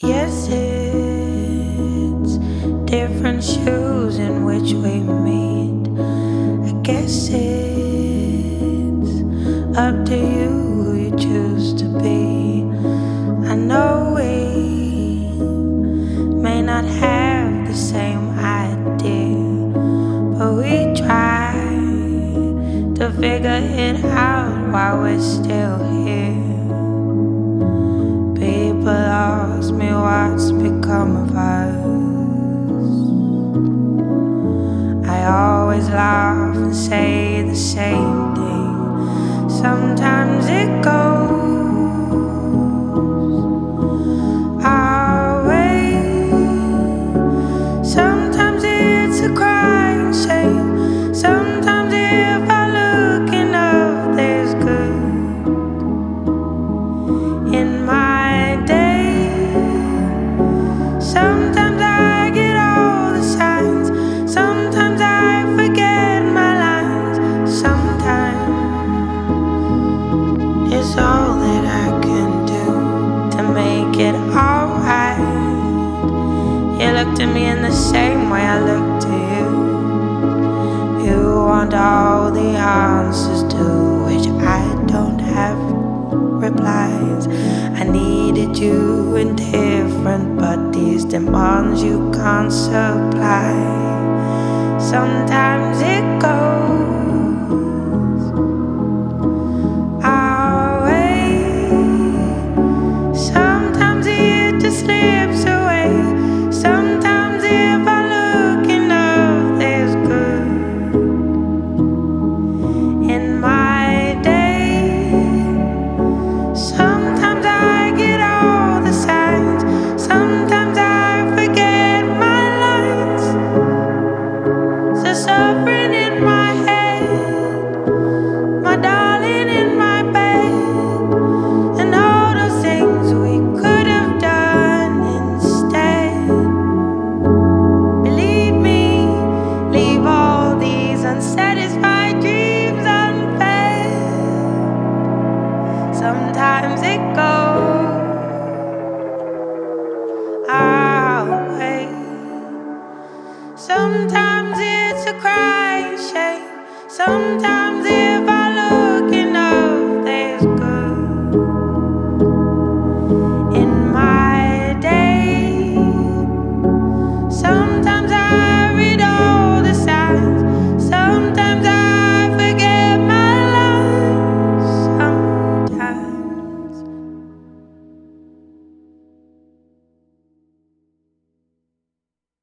Yes, it's different shoes in which we meet. I guess it's up to you who you choose to be. I know we may not have the same idea, but we try to figure it out while we're still here. Become of us. I always laugh and say the same thing. Sometimes it it alright. You looked at me in the same way I looked to you. You want all the answers to which I don't have replies. I needed you indifferent, but these demands you can't supply. Sometimes it goes So A crying shame. Sometimes